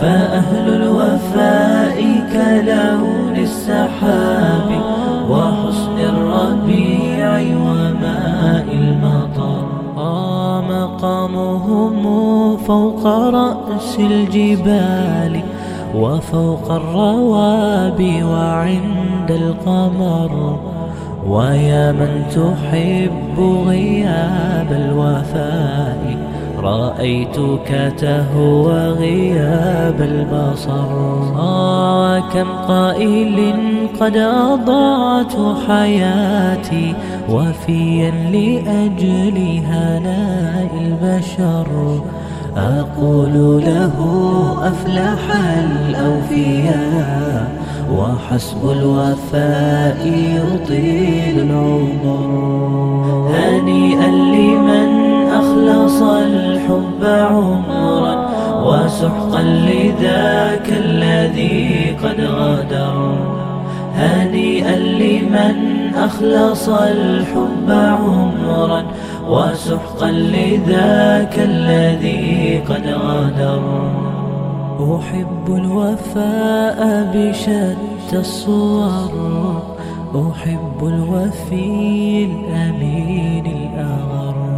فأهل الوفاء كلون السحاب وحسن الربيع وماء المطر. مقامهم فوق رأس الجبال وفوق الروابي وعند القمر. ويا من تحب غياب الوفاء رأيتك تهوى غياب البصر. آه كم قائل قد أضعت حياتي وفيا لأجل هناء البشر. أقول له أفلح الأوفياء وحسب الوفاء يطيل العمر. هنيئا لمن أخلص الحب عمرا وسحقا لذاك الذي قد غدر هنيئا لمن أخلص الحب عمرا وسحقا لذاك الذي قد غدر أحب الوفاء بشتى الصور أحب الوفي الأمين الأغر.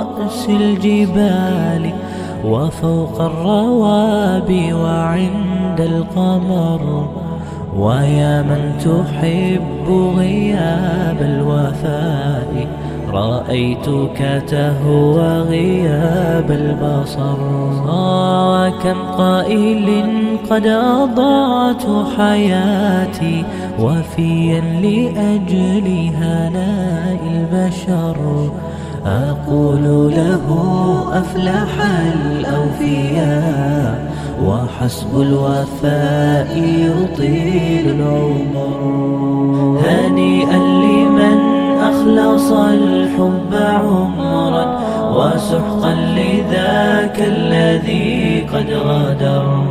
رأس الجبال وفوق الروابي وعند القمر. ويا من تحب غياب الوفاء رأيتك تهوى غياب البصر. آه كم قائل قد أضعت حياتي وفيا لأجل هناء البشر. أقول له أفلح الأوفياء وحسب الوفاء يطيل العمر. هنيئا لمن أخلص الحب عمرا وسحقا لذاك الذي قد غدر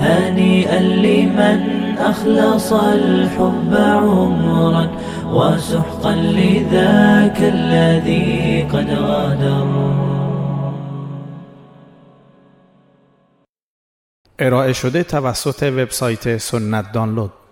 هنيئا لمن أخلص الحب عمرا وسحقا لذاك الذي قد غدر ارائه شده توسط وبسایت سنت دانلود.